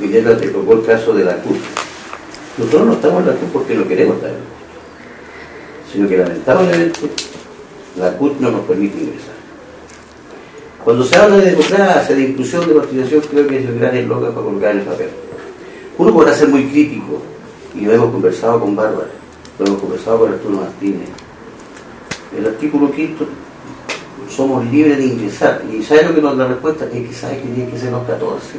Viñeta te tocó el caso de la CUT. Nosotros no estamos en la CUT porque no queremos estar en la CUT, sino que lamentablemente la CUT no nos permite ingresar. Cuando se habla de democracia, de inclusión, de participación, creo que es el gran eslogan para colocar en el papel. Uno podrá ser muy crítico, y lo hemos conversado con Bárbara, lo hemos conversado con Arturo Martínez. El artículo quinto, somos libres de ingresar. ¿Y sabe lo que nos da la respuesta? Es que sabe que tiene que ser los 14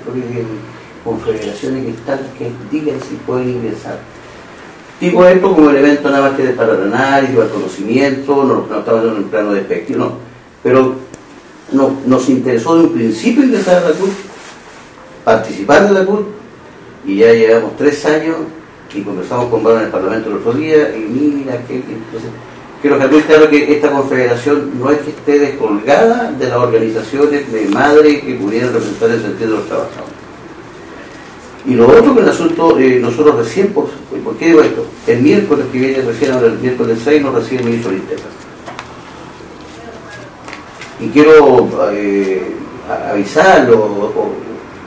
confederaciones que están que digan si pueden ingresar. Tipo esto como elemento nada más que para el análisis, para conocimiento, no, no estamos en un plano despectivo, no. Pero no, nos interesó de un principio ingresar a la CUT, participar de la CUT, y ya llevamos tres años y conversamos con Bárbara en el Parlamento el otro día, y mira que, entonces, quiero muy claro que esta confederación no es que esté descolgada de las organizaciones de madre que pudieran representar el sentido de los trabajadores. Y lo otro que el asunto, eh, nosotros recién, por, ¿por qué digo esto? El miércoles que viene, recién ahora el miércoles 6, nos recibe el ministro de Interna. Y quiero eh, avisarlo, o,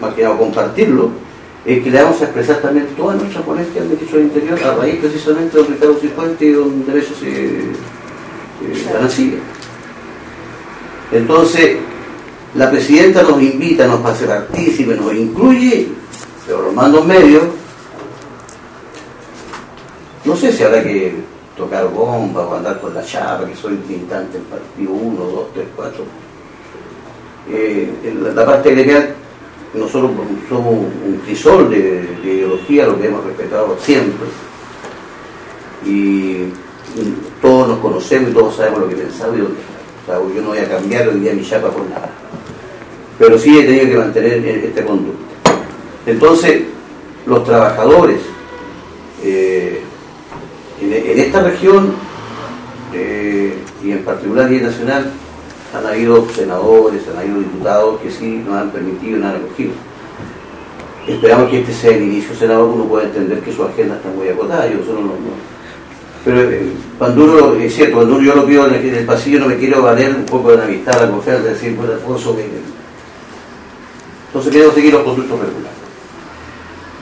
más que nada compartirlo, es que le vamos a expresar también toda nuestra ponencia al ministro del Interior a raíz precisamente de don Ricardo Cifuente y don Derecho eh, eh, Entonces, la presidenta nos invita, nos hace partícipe, nos incluye pero los mandos medios, no sé si habrá que tocar bomba o andar con la chapa, que soy militante del partido 1, 2, 3, 4. la, parte gremial, nosotros somos un crisol de, ideología, lo que hemos respetado siempre. Y, todos nos conocemos y todos sabemos lo que pensamos y dónde estamos. yo no voy a cambiar hoy día mi chapa por nada. Pero sí he tenido que mantener este conducta. Entonces, los trabajadores eh, en, esta región eh, y en particular a nivel nacional han habido senadores, han habido diputados que sí nos han permitido y nos han acogido. Esperamos que este sea el inicio, senador, uno pueda entender que su agenda está muy acotada, yo solo no, pero eh, es cierto, cuando uno yo lo pido en el, pasillo no me quiero valer un poco de la amistad, la confianza, decir, bueno, Alfonso, que... entonces queremos seguir los conductos regulares.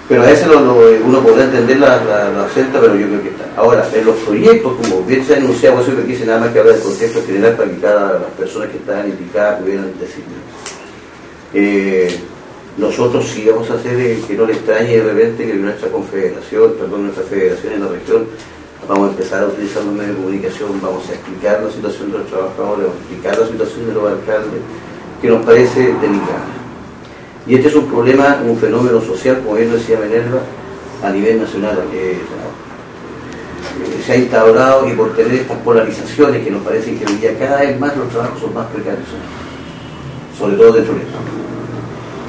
Pero a veces uno podrá entender la, la, pero yo creo que está. Ahora, en los proyectos, como bien se ha anunciado, eso que quise nada más que hablar del contexto general para que cada las personas que están indicadas pudieran decirlo. Eh, nosotros sí vamos a hacer eh, que no le extrañe de repente que nuestra confederación, perdón, nuestra federación en la región, vamos a empezar a utilizar los medios de comunicación, vamos a explicar la situación de los trabajadores, vamos a explicar la situación de los alcaldes, que nos parece delicada. Y este es un problema, un fenómeno social, como bien decía Menerva, a nivel nacional. Eh, se ha instaurado y por tener estas polarizaciones que nos parecen que hoy día cada vez más los trabajos son más precarios, sobre todo dentro del Estado.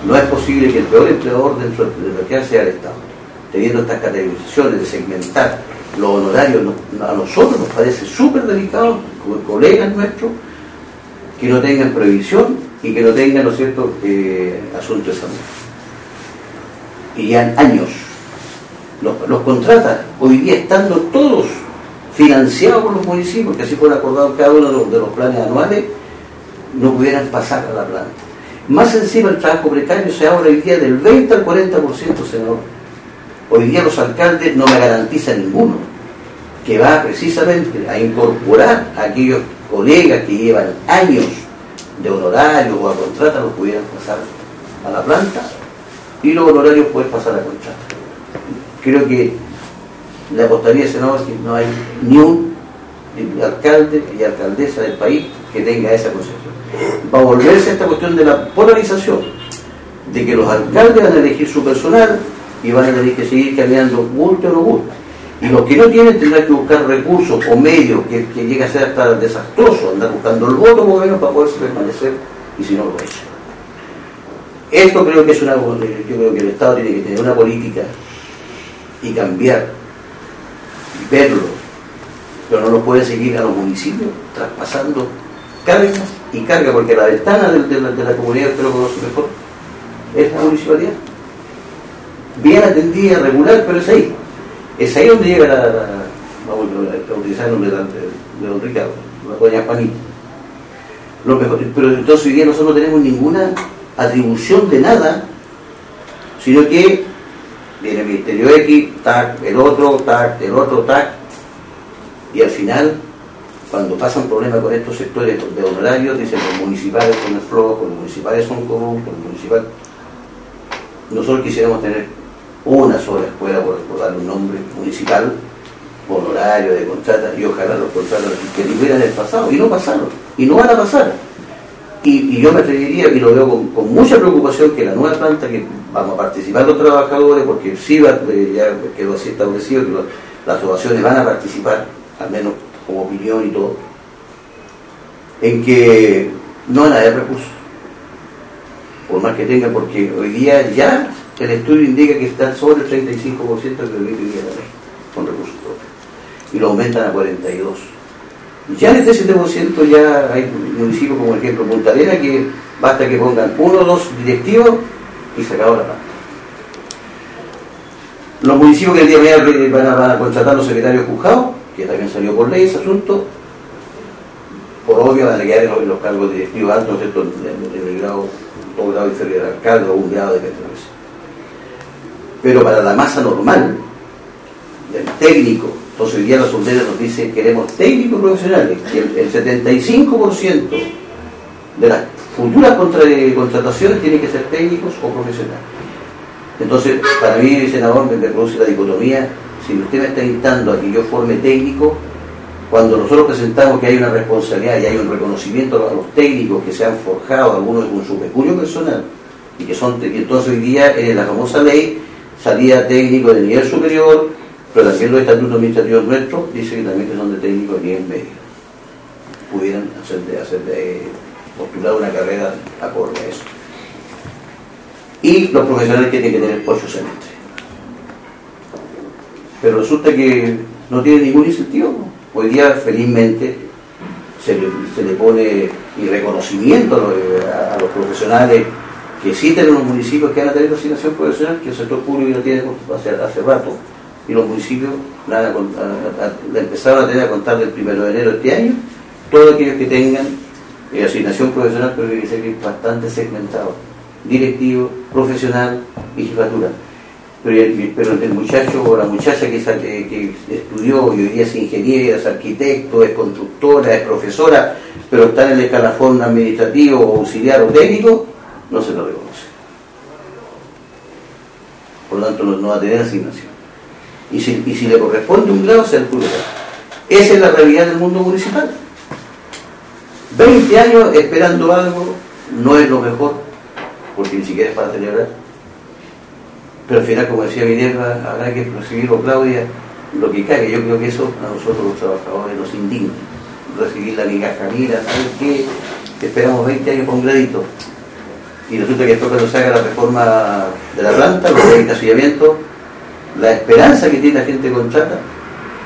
No es posible que el peor empleador dentro de lo sea el Estado, teniendo estas categorizaciones de segmentar los honorarios, a nosotros nos parece súper delicado, como colegas nuestros, que no tengan previsión y que no tengan, ¿no eh, asuntos de salud. Y ya años los, los contratan, hoy día estando todos financiados por los municipios, que así fuera acordado cada uno de los, planes anuales, no pudieran pasar a la planta. Más encima el trabajo precario se habla hoy día del 20 al 40%, senador. Hoy día los alcaldes no me garantizan ninguno que va precisamente a incorporar a aquellos colegas que llevan años de honorarios o a contrata los pudieran pasar a la planta y los honorarios pueden pasar a contrata. Creo que la apostaría, senador, que no hay ni un alcalde y alcaldesa del país que tenga esa concepción. Va a volverse esta cuestión de la polarización, de que los alcaldes van a elegir su personal y van a tener que seguir cambiando guste o no guste y los que no tienen tendrán que buscar recursos o medios que, que llegue a ser hasta desastroso, andar buscando el voto como menos para poderse permanecer y si no lo hecho. Esto creo que es una, yo creo que el Estado tiene que tener una política y cambiar verlo, pero no lo puede seguir a los municipios traspasando cargas y carga, porque la ventana de, la, comunidad, que lo conoce mejor, es la municipalidad. Bien atendida, regular, pero es ahí. Es ahí donde llega la, vamos a utilizar el nombre de, don Ricardo, la doña Juanita. pero entonces hoy día nosotros no tenemos ninguna atribución de nada, sino que X, TAC, el otro, TAC, el otro, TAC, y al final, cuando pasan problemas con estos sectores de honorarios, dicen los municipales son el flojo, los municipales son corruptos, los municipales... Nosotros quisiéramos tener una sola escuela, por, dar un nombre, municipal, honorario, de contrata, y ojalá los contratos que tuvieran el pasado, y no pasaron, y no van a pasar. Y, yo me atrevería, y lo veo con, mucha preocupación, que la nueva planta, que vamos a participar los trabajadores, porque sí eh, ya quedó así establecido que las asociaciones van a participar, al menos como opinión y todo, en que no van a haber recursos, por más que tengan, porque hoy día ya el estudio indica que está sobre el 35% que permite ley, con recursos propios, y lo aumentan a 42%. Ya en este 7% ya hay municipios como el ejemplo Punta Arena que basta que pongan uno o dos directivos y se acabó la paz. Los municipios que el día de mañana van a, contratar los secretarios juzgados, que también salió por ley ese asunto, por obvio van a quedar en los, cargos directivos altos, ¿cierto? En, el grado, todo grado inferior al alcalde o un grado de pertenencia. Pero para la masa normal, del técnico, entonces hoy día la sondera nos dice queremos técnicos profesionales, que el, 75% de las futuras contrataciones tienen que ser técnicos o profesionales. Entonces, para mí, senador, me produce la dicotomía, si usted me está instando a que yo forme técnico, cuando nosotros presentamos que hay una responsabilidad y hay un reconocimiento a los técnicos que se han forjado, algunos con su peculio personal, y que son, y entonces hoy día en la famosa ley salía técnico de nivel superior, pero también los estatutos administrativos nuestros dicen que también que son de técnico de nivel medio. Pudieran hacer de, hacer de postular una carrera acorde a eso. Y los profesionales tienen que tener ocho semestres. Pero resulta que no tiene ningún incentivo. Hoy día, felizmente, se le, pone y reconocimiento a, los profesionales que existen en los municipios que van a tener asignación profesional, que el sector público no tiene hace, hace rato y los municipios la, empezaron a tener a contar del 1 de enero de este año, todos aquellos que tengan eh, asignación profesional, pero que ser bastante segmentado, directivo, profesional y jefatura. Pero el, muchacho o la muchacha que, que, estudió y hoy día es ingeniera, es arquitecto, es constructora, es profesora, pero está en el escalafón administrativo, auxiliar o técnico, no se lo reconoce. Por lo tanto, no va a tener asignación y si, le corresponde un grado, se le Esa es la realidad del mundo municipal. 20 años esperando algo no es lo mejor, porque ni siquiera es para celebrar. Pero al final, como decía Minerva, habrá que recibirlo, Claudia, lo que caiga. Yo creo que eso a nosotros los trabajadores nos indigna. Recibir la migaja, mira, ¿sabes qué? Esperamos 20 años con gradito. Y resulta que después cuando se haga la reforma de la planta, los de encasillamiento, la esperanza que tiene la gente contrata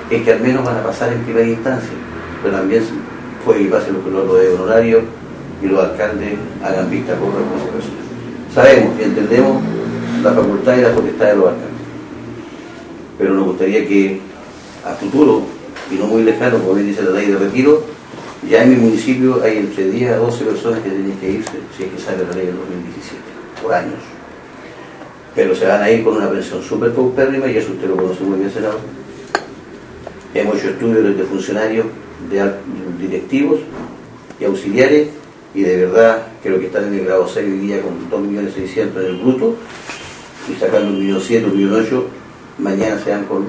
es que al menos van a pasar en primera instancia, pero también que pase lo que los de honorario y los alcaldes hagan vista por responsabilidad. Sabemos y entendemos la facultad y la potestad de los alcaldes, pero nos gustaría que a futuro, y no muy lejano, como bien dice la ley de retiro, ya en mi municipio hay entre 10 a 12 personas que tienen que irse si es que sale la ley del 2017, por años pero se van a ir con una pensión súper paupérrima y eso usted lo conoce muy bien, senador. Hemos hecho estudios de funcionarios, de directivos y auxiliares y de verdad creo que están en el grado 6 hoy día con 2.600.000 en el bruto y sacando 1.700.000, 1.800.000, mañana se dan con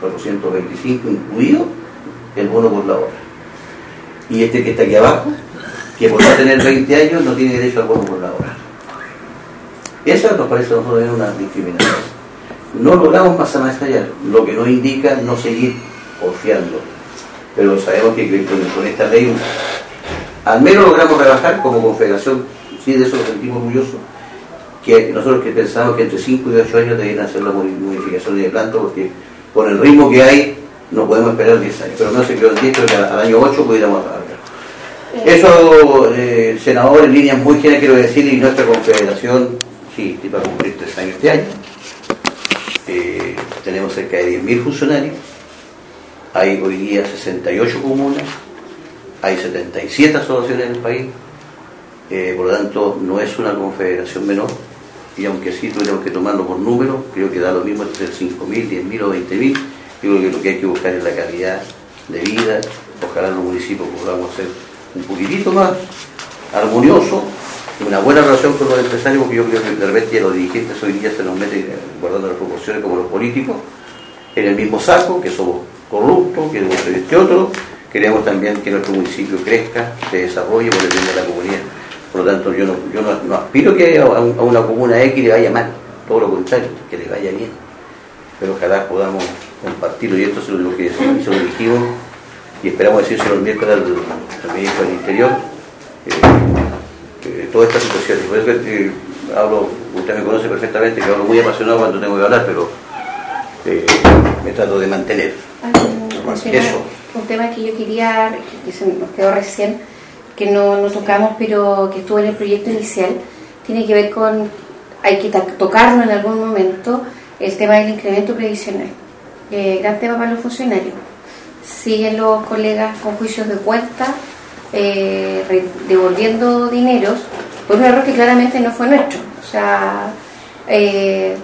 425, incluido el bono por la hora. Y este que está aquí abajo, que por no tener 20 años no tiene derecho al bono por la hora. Esa nos parece a nosotros una discriminación. No logramos más allá, lo que nos indica no seguir porfiando. Pero sabemos que con, esta ley al menos logramos rebajar como confederación, sí de eso nos sentimos orgullosos, que nosotros que pensamos que entre 5 y 8 años deberían hacer la modificación de planta porque con el ritmo que hay no podemos esperar 10 años, pero no se quedó en 10, pero que al año 8 pudiéramos alargar. Eso, eh, senador, en línea muy general quiero decir, y nuestra confederación sí, va a cumplir tres años este año. Eh, tenemos cerca de 10.000 funcionarios. Hay hoy día 68 comunas, hay 77 asociaciones en el país, eh, por lo tanto no es una confederación menor y aunque sí tuviéramos que tomarlo por números, creo que da lo mismo entre 5.000, 10.000 o 20.000, yo creo que lo que hay que buscar es la calidad de vida, ojalá los municipios podamos ser un poquitito más armonioso, una buena relación con los empresarios, porque yo creo que de repente los dirigentes hoy día se nos meten, guardando las proporciones como los políticos, en el mismo saco, que somos corruptos, que este otro, queremos también que nuestro municipio crezca, se desarrolle por el bien de la comunidad. Por lo tanto, yo no, yo no, aspiro que a, una comuna X le vaya mal, todo lo contrario, que le vaya bien. Pero ojalá podamos compartirlo, y esto es lo que se lo dijimos, y esperamos decírselo el miércoles al, al ministro del Interior, eh, toda esta situación. Por eso que, hablo, usted me conoce perfectamente, que hablo muy apasionado cuando tengo que hablar, pero eh, me trato de mantener. Eso. Un tema que yo quería, que se nos quedó recién, que no, no tocamos, pero que estuvo en el proyecto inicial, tiene que ver con, hay que tocarlo en algún momento, el tema del incremento previsional. Eh, gran tema para los funcionarios. Siguen los colegas con juicios de cuenta, eh, devolviendo dineros por un error que claramente no fue nuestro. O sea, eh,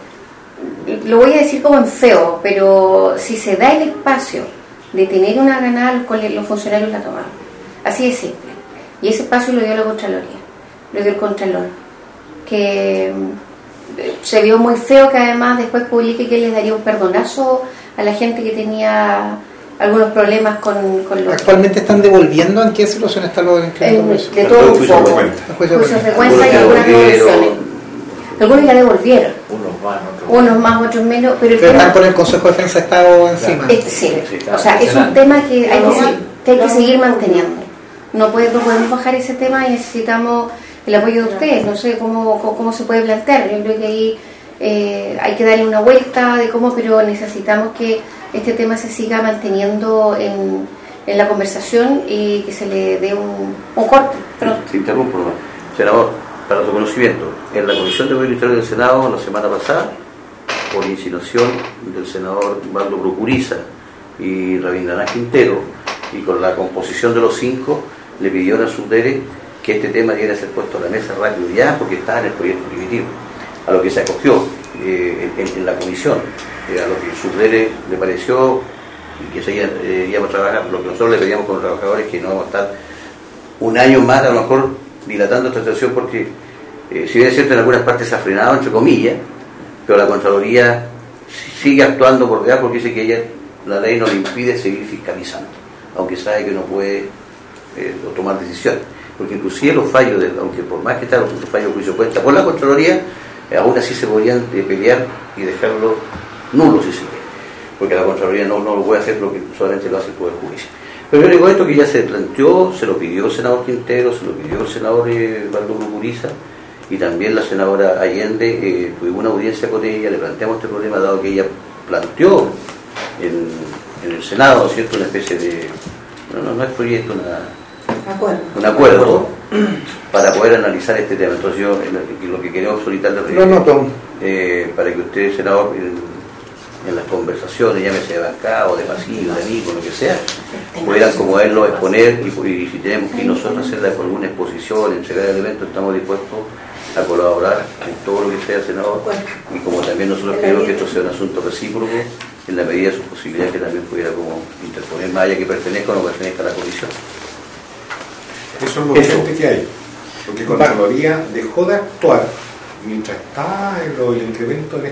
lo voy a decir como en feo, pero si se da el espacio de tener una ganada, los funcionarios la tomaron. Así de simple. Y ese espacio lo dio la Contraloría, lo dio el Contralor, que mm, se vio muy feo que además después publique que les daría un perdonazo a la gente que tenía algunos problemas con, con los... ¿Actualmente están devolviendo? ¿En qué situación está lo de De todo un poco. Juicios de cuenta y algunas devoluciones. Algunos ya devolvieron. Unos más, otros Unos más, otros menos. Pero, pero están con el Consejo de Defensa de Estado encima. Este, sí, o sea, es un tema que hay que, hay que seguir manteniendo no, puede, no podemos bajar ese tema y necesitamos el apoyo de ustedes. No sé cómo, cómo, se puede plantear. Yo creo que ahí eh, hay que darle una vuelta de cómo, pero necesitamos que este tema se siga manteniendo en, en la conversación y que se le dé un, un corte. Sí, interrumpo, senador, para su en la Comisión de Gobierno del Senado la semana pasada, por insinuación del senador Valdo Procuriza y Rabindranath Quintero, y con la composición de los cinco, le pidieron a Subdere que este tema debiera ser puesto a la mesa rápido ya porque está en el proyecto primitivo, a lo que se acogió eh, en, la comisión, eh, a lo que Subdere le pareció y que seguíamos eh, a trabajar, lo que nosotros le pedíamos con los trabajadores que no vamos a estar un año más a lo mejor dilatando esta situación porque si bien es cierto en algunas partes se ha frenado entre comillas, pero la Contraloría sigue actuando por detrás porque dice que ella, la ley no le impide seguir fiscalizando, aunque sabe que no puede eh, tomar decisiones. Porque inclusive los fallos, aunque por más que estén los fallos de juicio cuenta por la Contraloría, eh, aún así se podrían eh, pelear y dejarlo nulo si se quiere. Porque la Contraloría no, no lo puede hacer lo que solamente lo hace el Poder Judicial. Pero yo digo esto que ya se planteó, se lo pidió el senador Quintero, se lo pidió el senador eh, Valdo y también la senadora Allende, tuvimos una audiencia con ella, le planteamos este problema dado que ella planteó en, en el Senado, ¿cierto?, una especie de, no, no, no es proyecto, una, un acuerdo para poder analizar este tema. Entonces yo lo que queremos solicitarle eh, para que usted, senador, en, las conversaciones, llámese de bancada o de pasillo, de amigo, lo que sea, puedan como verlo exponer y, si tenemos que nosotros hacer alguna exposición, entregar el evento, estamos dispuestos a colaborar en todo lo que sea, senador, y como también nosotros queremos que esto sea un asunto recíproco, en la medida de sus posibilidades que también pudiera como interponer, más allá que pertenezca o no pertenezca a la comisión. Eso es lo urgente que hay. Porque Contraloría dejó de actuar mientras está el, el incremento en